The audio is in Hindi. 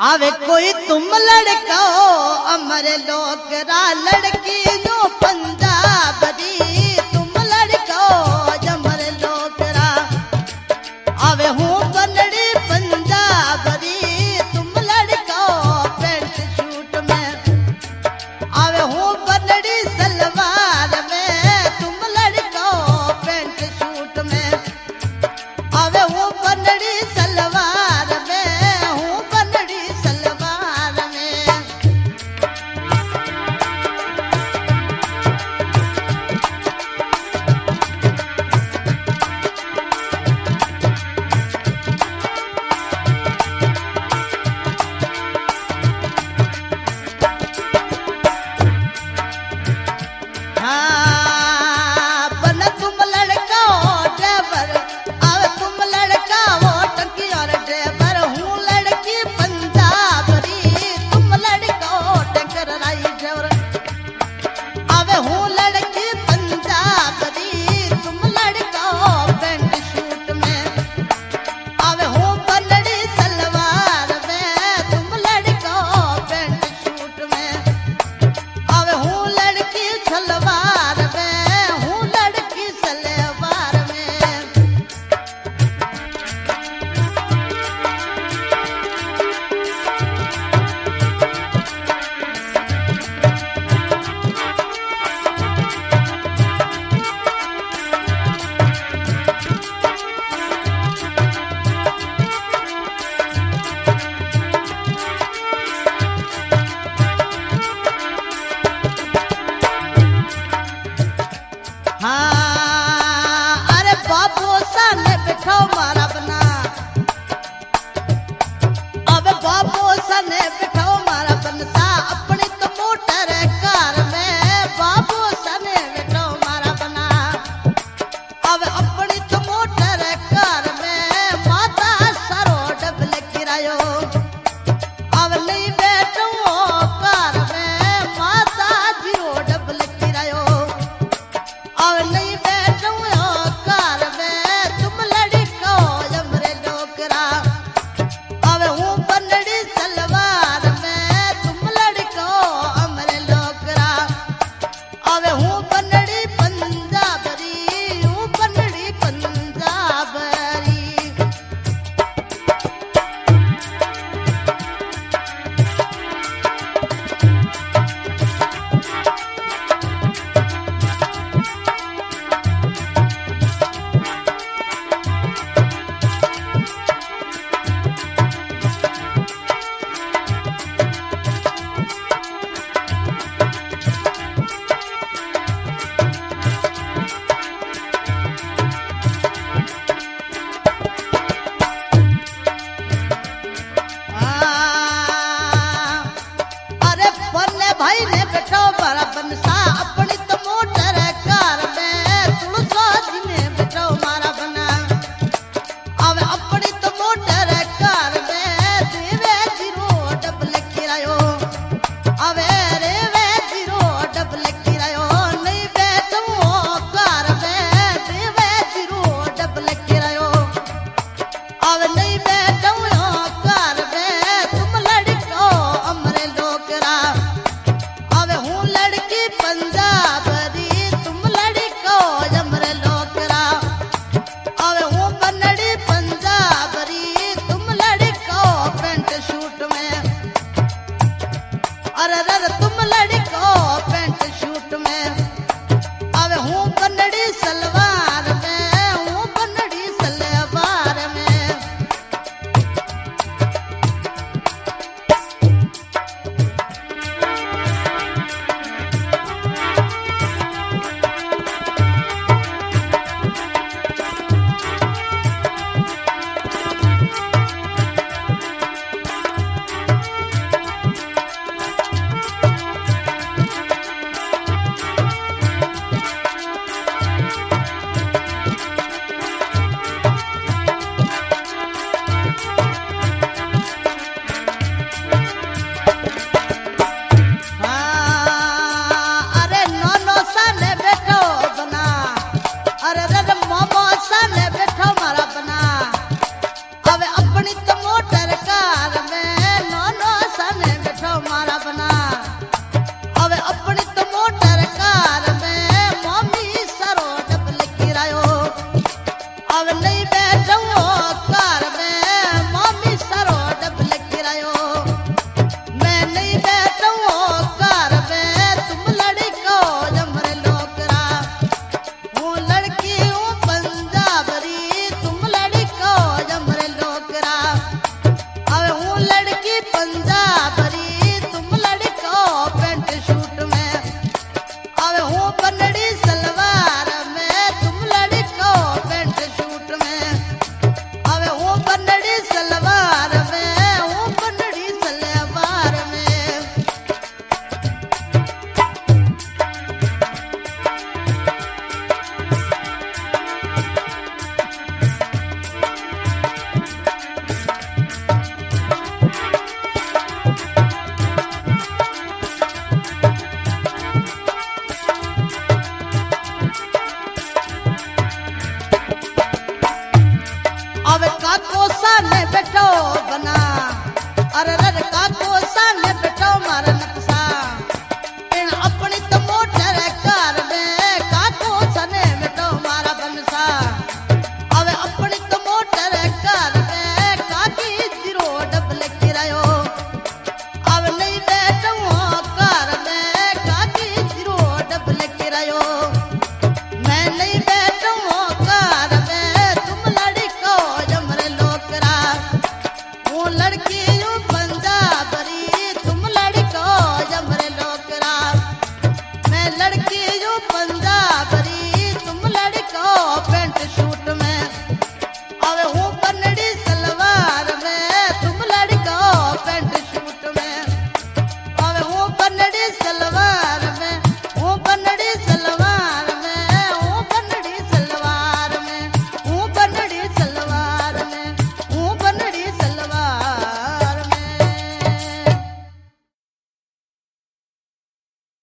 आवे कोई तुम लड़का अमर लोकरा लड़की जो पंजाबी लड़की बैठो बना। अरे रर काको